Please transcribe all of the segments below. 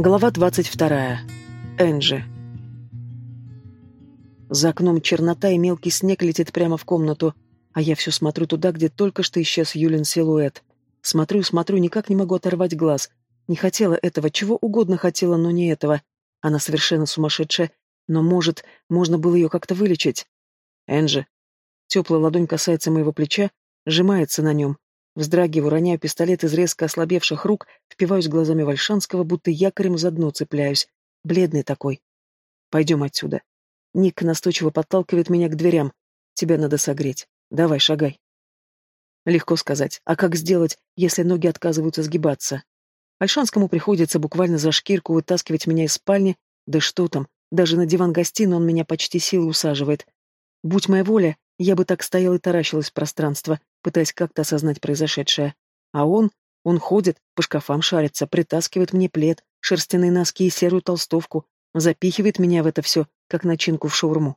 Глава 22. Энджи. За окном чернота и мелкий снег летит прямо в комнату, а я все смотрю туда, где только что исчез Юлин силуэт. Смотрю, смотрю, никак не могу оторвать глаз. Не хотела этого, чего угодно хотела, но не этого. Она совершенно сумасшедшая, но, может, можно было ее как-то вылечить. Энджи. Теплая ладонь касается моего плеча, сжимается на нем. Вздрагиваю, роняю пистолет из резко ослабевших рук, впиваюсь глазами Вальшанского, будто якорем за дно цепляюсь. Бледный такой. Пойдем отсюда. Ник настойчиво подталкивает меня к дверям. Тебя надо согреть. Давай, шагай. Легко сказать. А как сделать, если ноги отказываются сгибаться? Альшанскому приходится буквально за шкирку вытаскивать меня из спальни. Да что там, даже на диван гостиной он меня почти силой усаживает. Будь моя воля, я бы так стояла и таращилась в пространство, пытаясь как-то осознать произошедшее. А он, он ходит, по шкафам шарится, притаскивает мне плед, шерстяные носки и серую толстовку, запихивает меня в это все, как начинку в шаурму.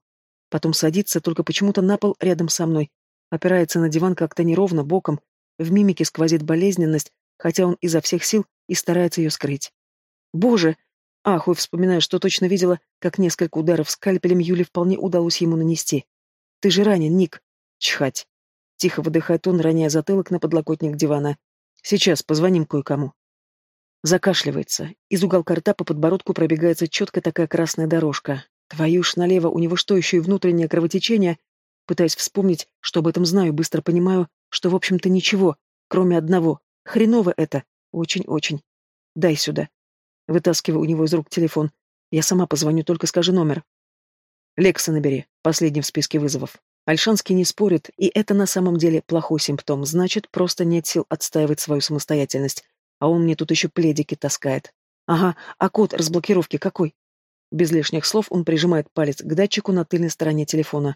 Потом садится только почему-то на пол рядом со мной, опирается на диван как-то неровно, боком, в мимике сквозит болезненность, хотя он изо всех сил и старается ее скрыть. Боже! Ахуй, вспоминаю, что точно видела, как несколько ударов скальпелем Юли вполне удалось ему нанести. Ты же ранен, Ник. Чхать. Тихо выдыхает он, роняя затылок на подлокотник дивана. Сейчас позвоним кое-кому. Закашливается. Из уголка рта по подбородку пробегается четко такая красная дорожка. Твою ж налево, у него что, еще и внутреннее кровотечение? Пытаясь вспомнить, что об этом знаю, быстро понимаю, что, в общем-то, ничего, кроме одного. Хреново это. Очень-очень. Дай сюда. Вытаскиваю у него из рук телефон. Я сама позвоню, только скажи номер. Лекса набери, последний в списке вызовов. Альшанский не спорит, и это на самом деле плохой симптом, значит, просто нет сил отстаивать свою самостоятельность. А он мне тут еще пледики таскает. Ага, а код разблокировки какой? Без лишних слов он прижимает палец к датчику на тыльной стороне телефона.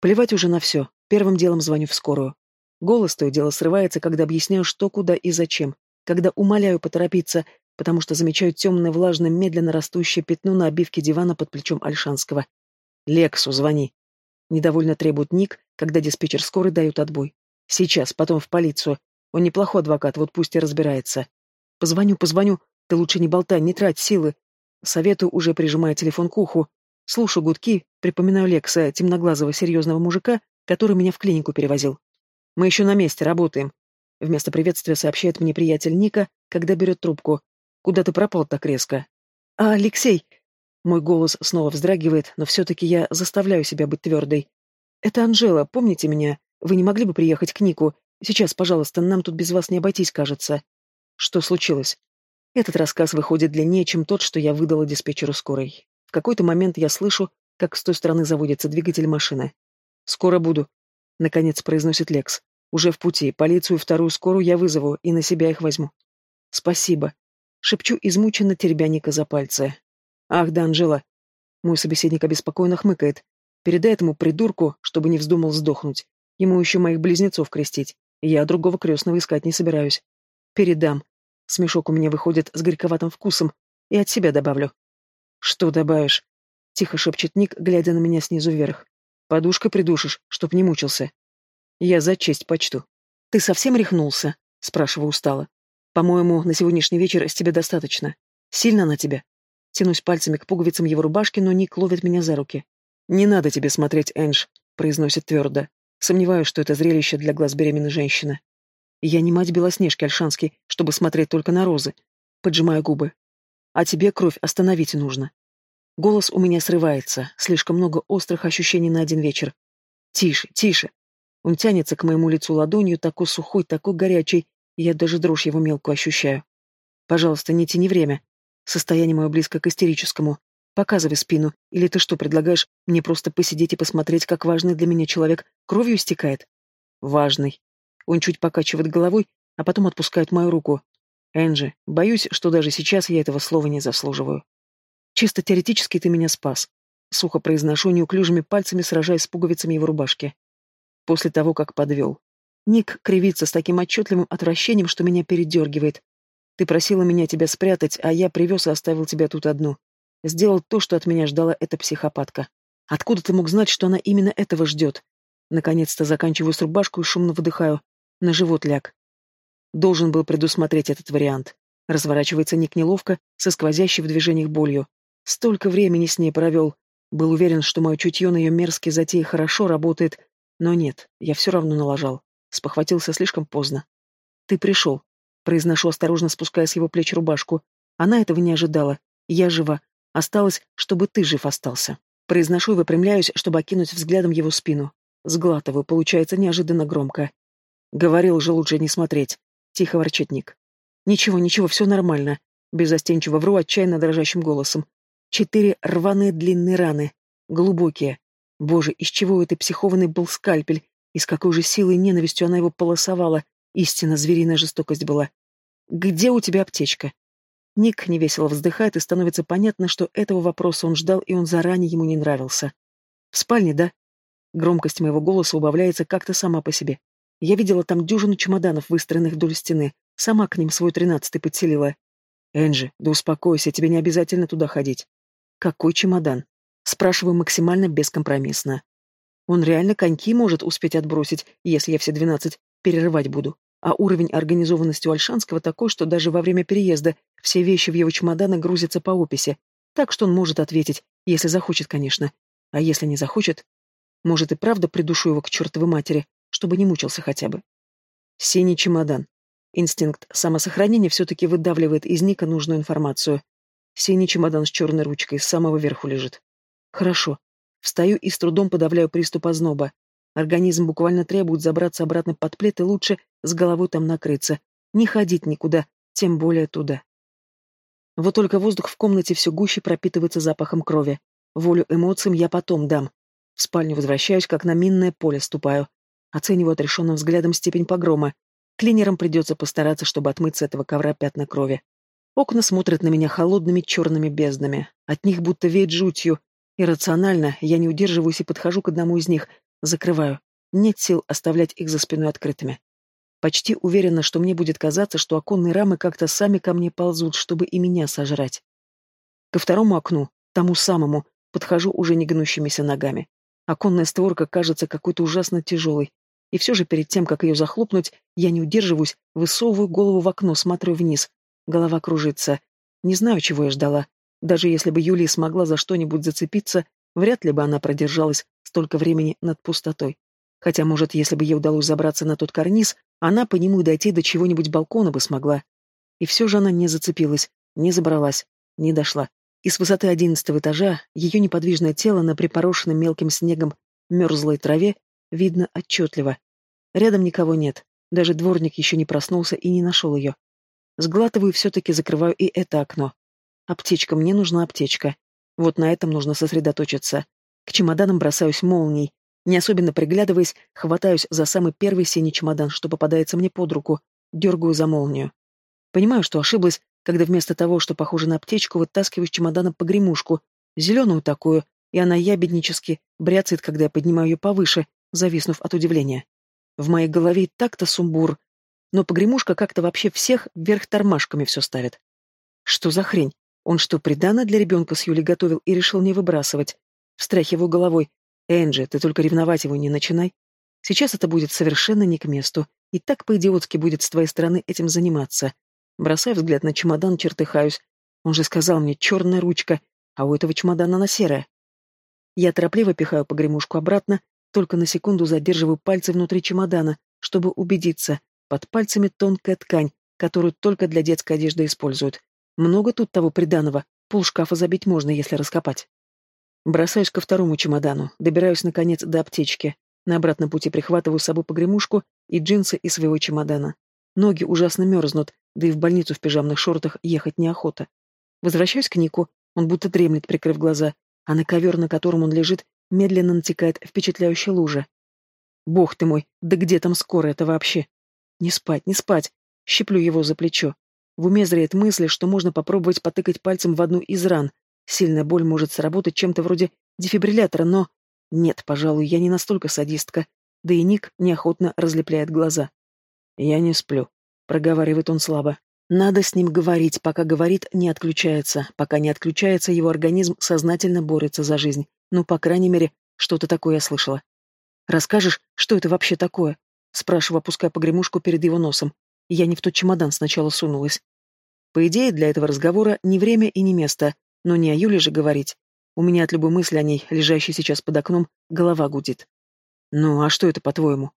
Плевать уже на все. Первым делом звоню в скорую. Голос то и дело срывается, когда объясняю, что, куда и зачем. Когда умоляю поторопиться, потому что замечаю темное, влажное, медленно растущее пятно на обивке дивана под плечом Альшанского. «Лексу звони», Недовольно требует Ник, когда диспетчер скорой дают отбой. Сейчас, потом в полицию. Он неплохой адвокат, вот пусть и разбирается. Позвоню, позвоню. Ты лучше не болтай, не трать силы. Советую, уже прижимая телефон к уху. Слушаю гудки, припоминаю Лекса, темноглазого серьезного мужика, который меня в клинику перевозил. Мы еще на месте, работаем. Вместо приветствия сообщает мне приятель Ника, когда берет трубку. Куда ты пропал так резко? А, Алексей, мой голос снова вздрагивает, но все-таки я заставляю себя быть твердой. «Это Анжела, помните меня? Вы не могли бы приехать к Нику? Сейчас, пожалуйста, нам тут без вас не обойтись, кажется». Что случилось? Этот рассказ выходит длиннее, чем тот, что я выдала диспетчеру скорой. В какой-то момент я слышу, как с той стороны заводится двигатель машины. «Скоро буду», — наконец произносит Лекс. «Уже в пути. Полицию и вторую скорую я вызову и на себя их возьму». «Спасибо», — шепчу измученно теребя Ника за пальцы. «Ах да, Анжела!» Мой собеседник обеспокоенно хмыкает. «Передай этому придурку, чтобы не вздумал сдохнуть. Ему еще моих близнецов крестить. Я другого крестного искать не собираюсь. Передам. Смешок у меня выходит с горьковатым вкусом. И от себя добавлю». «Что добавишь?» Тихо шепчет Ник, глядя на меня снизу вверх. «Подушкой придушишь, чтоб не мучился». «Я за честь почту». «Ты совсем рехнулся?» Спрашиваю устало. «По-моему, на сегодняшний вечер с тебя достаточно. Сильно на тебя?» Тянусь пальцами к пуговицам его рубашки, но Ник ловит меня за руки. «Не надо тебе смотреть, Эндж», — произносит твердо. Сомневаюсь, что это зрелище для глаз беременной женщины. Я не мать Белоснежки Альшанский, чтобы смотреть только на розы. Поджимаю губы. А тебе кровь остановить нужно. Голос у меня срывается, слишком много острых ощущений на один вечер. Тише, тише. Он тянется к моему лицу ладонью, такой сухой, такой горячий, я даже дрожь его мелкую ощущаю. Пожалуйста, не тяни время. Состояние мое близко к истерическому. Показывай спину. Или ты что, предлагаешь мне просто посидеть и посмотреть, как важный для меня человек кровью истекает? Важный. Он чуть покачивает головой, а потом отпускает мою руку. Энджи, боюсь, что даже сейчас я этого слова не заслуживаю. Чисто теоретически ты меня спас. Сухо произношу неуклюжими пальцами, сражаясь с пуговицами его рубашки. После того, как подвел. Ник кривится с таким отчетливым отвращением, что меня передергивает. Ты просила меня тебя спрятать, а я привез и оставил тебя тут одну. Сделал то, что от меня ждала эта психопатка. Откуда ты мог знать, что она именно этого ждет? Наконец-то заканчиваю с рубашку и шумно выдыхаю. На живот ляг. Должен был предусмотреть этот вариант. Разворачивается Ник неловко, со сквозящей в движениях болью. Столько времени с ней провел. Был уверен, что мое чутье на ее мерзкие затеи хорошо работает, но нет, я все равно налажал. Спохватился слишком поздно. «Ты пришел», — произношу, осторожно спуская с его плеч рубашку. Она этого не ожидала. Я жива. Осталось, чтобы ты жив остался. Произношу и выпрямляюсь, чтобы окинуть взглядом его спину. Сглатываю, получается неожиданно громко. Говорил же лучше не смотреть. Тихо ворчит Ник. Ничего, ничего, все нормально. Безостенчиво вру отчаянно дрожащим голосом. Четыре рваные длинные раны. Глубокие. Боже, из чего этой психованный был скальпель? И с какой же силой и ненавистью она его полосовала? Истинно звериная жестокость была. «Где у тебя аптечка?» Ник невесело вздыхает, и становится понятно, что этого вопроса он ждал, и он заранее ему не нравился. «В спальне, да?» Громкость моего голоса убавляется как-то сама по себе. Я видела там дюжину чемоданов, выстроенных вдоль стены. Сама к ним свой тринадцатый подселила. «Энджи, да успокойся, тебе не обязательно туда ходить». «Какой чемодан?» Спрашиваю максимально бескомпромиссно. Он реально коньки может успеть отбросить, если я все двенадцать перерывать буду. А уровень организованности у Альшанского такой, что даже во время переезда все вещи в его чемоданы грузятся по описи. Так что он может ответить, если захочет, конечно. А если не захочет, может и правда придушу его к чертовой матери, чтобы не мучился хотя бы. Синий чемодан. Инстинкт самосохранения все-таки выдавливает из Ника нужную информацию. Синий чемодан с черной ручкой с самого верху лежит. Хорошо. Встаю и с трудом подавляю приступ озноба. Организм буквально требует забраться обратно под плед и лучше с головой там накрыться. Не ходить никуда, тем более туда. Вот только воздух в комнате все гуще пропитывается запахом крови. Волю эмоциям я потом дам. В спальню возвращаюсь, как на минное поле ступаю. Оцениваю отрешенным взглядом степень погрома. Клинерам придется постараться, чтобы отмыть с этого ковра пятна крови. Окна смотрят на меня холодными черными безднами. От них будто веет жутью. Иррационально я не удерживаюсь и подхожу к одному из них, Закрываю. Нет сил оставлять их за спиной открытыми. Почти уверена, что мне будет казаться, что оконные рамы как-то сами ко мне ползут, чтобы и меня сожрать. Ко второму окну, тому самому, подхожу уже не гнущимися ногами. Оконная створка кажется какой-то ужасно тяжелой. И все же перед тем, как ее захлопнуть, я не удерживаюсь, высовываю голову в окно, смотрю вниз. Голова кружится. Не знаю, чего я ждала. Даже если бы Юлия смогла за что-нибудь зацепиться, вряд ли бы она продержалась столько времени над пустотой. Хотя, может, если бы ей удалось забраться на тот карниз, она по нему и дойти до чего-нибудь балкона бы смогла. И все же она не зацепилась, не забралась, не дошла. И с высоты одиннадцатого этажа ее неподвижное тело на припорошенном мелким снегом мерзлой траве видно отчетливо. Рядом никого нет, даже дворник еще не проснулся и не нашел ее. Сглатываю, все-таки закрываю и это окно. Аптечка, мне нужна аптечка. Вот на этом нужно сосредоточиться. К чемоданам бросаюсь молнией. Не особенно приглядываясь, хватаюсь за самый первый синий чемодан, что попадается мне под руку, дергаю за молнию. Понимаю, что ошиблась, когда вместо того, что похоже на аптечку, вытаскиваю чемодана погремушку, зеленую такую, и она ябеднически бряцает, когда я поднимаю ее повыше, зависнув от удивления. В моей голове так-то сумбур, но погремушка как-то вообще всех вверх тормашками все ставит. Что за хрень? Он что, придано для ребенка с Юлей готовил и решил не выбрасывать? Встряхиваю головой. Энджи, ты только ревновать его не начинай. Сейчас это будет совершенно не к месту. И так по-идиотски будет с твоей стороны этим заниматься. Бросаю взгляд на чемодан, чертыхаюсь. Он же сказал мне черная ручка, а у этого чемодана она серая. Я торопливо пихаю погремушку обратно, только на секунду задерживаю пальцы внутри чемодана, чтобы убедиться. Под пальцами тонкая ткань, которую только для детской одежды используют. Много тут того приданого, пол шкафа забить можно, если раскопать. Бросаюсь ко второму чемодану, добираюсь, наконец, до аптечки. На обратном пути прихватываю с собой погремушку и джинсы из своего чемодана. Ноги ужасно мерзнут, да и в больницу в пижамных шортах ехать неохота. Возвращаюсь к Нику, он будто дремлет, прикрыв глаза, а на ковер, на котором он лежит, медленно натекает впечатляющая лужа. Бог ты мой, да где там скоро это вообще? Не спать, не спать. Щиплю его за плечо. В уме зреет мысль, что можно попробовать потыкать пальцем в одну из ран, Сильная боль может сработать чем-то вроде дефибриллятора, но... Нет, пожалуй, я не настолько садистка. Да и Ник неохотно разлепляет глаза. «Я не сплю», — проговаривает он слабо. Надо с ним говорить, пока говорит, не отключается. Пока не отключается, его организм сознательно борется за жизнь. Ну, по крайней мере, что-то такое я слышала. «Расскажешь, что это вообще такое?» Спрашиваю, опуская погремушку перед его носом. Я не в тот чемодан сначала сунулась. По идее, для этого разговора не время и не место, но не о Юле же говорить. У меня от любой мысли о ней, лежащей сейчас под окном, голова гудит. «Ну, а что это, по-твоему?»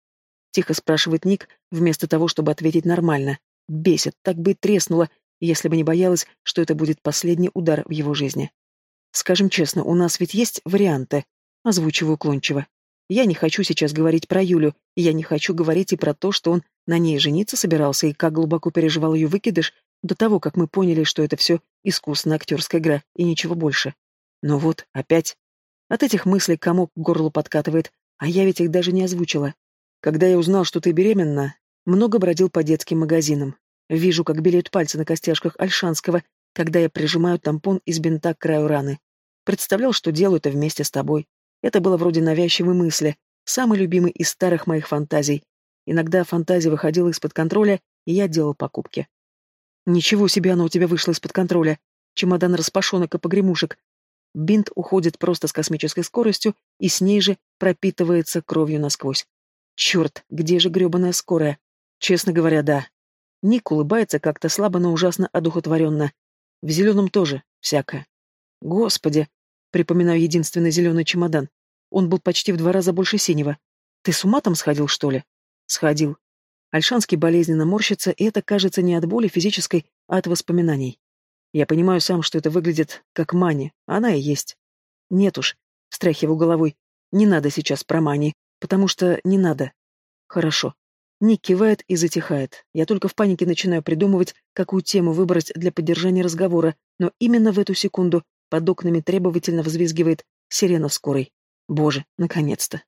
Тихо спрашивает Ник, вместо того, чтобы ответить нормально. Бесит, так бы и треснуло, если бы не боялась, что это будет последний удар в его жизни. Скажем честно, у нас ведь есть варианты. Озвучиваю уклончиво. Я не хочу сейчас говорить про Юлю, я не хочу говорить и про то, что он на ней жениться собирался и как глубоко переживал ее выкидыш до того, как мы поняли, что это все искусная актерская игра и ничего больше. Но вот, опять. От этих мыслей комок к горлу подкатывает, а я ведь их даже не озвучила. Когда я узнал, что ты беременна, много бродил по детским магазинам. Вижу, как белеют пальцы на костяшках Альшанского, когда я прижимаю тампон из бинта к краю раны. Представлял, что делаю это вместе с тобой. Это было вроде навязчивой мысли, самый любимый из старых моих фантазий. Иногда фантазия выходила из-под контроля, и я делал покупки. Ничего себе оно у тебя вышло из-под контроля. Чемодан распашонок и погремушек. Бинт уходит просто с космической скоростью и с ней же пропитывается кровью насквозь. Черт, где же гребаная скорая? Честно говоря, да. Ник улыбается как-то слабо, но ужасно одухотворенно. В зеленом тоже всякое. Господи, припоминаю единственный зеленый чемодан. Он был почти в два раза больше синего. Ты с ума там сходил, что ли? Сходил. Альшанский болезненно морщится, и это кажется не от боли физической, а от воспоминаний. Я понимаю сам, что это выглядит как мани, она и есть. Нет уж, встряхиваю головой, не надо сейчас про мани, потому что не надо. Хорошо. Ник кивает и затихает. Я только в панике начинаю придумывать, какую тему выбрать для поддержания разговора, но именно в эту секунду под окнами требовательно взвизгивает сирена скорой. Боже, наконец-то.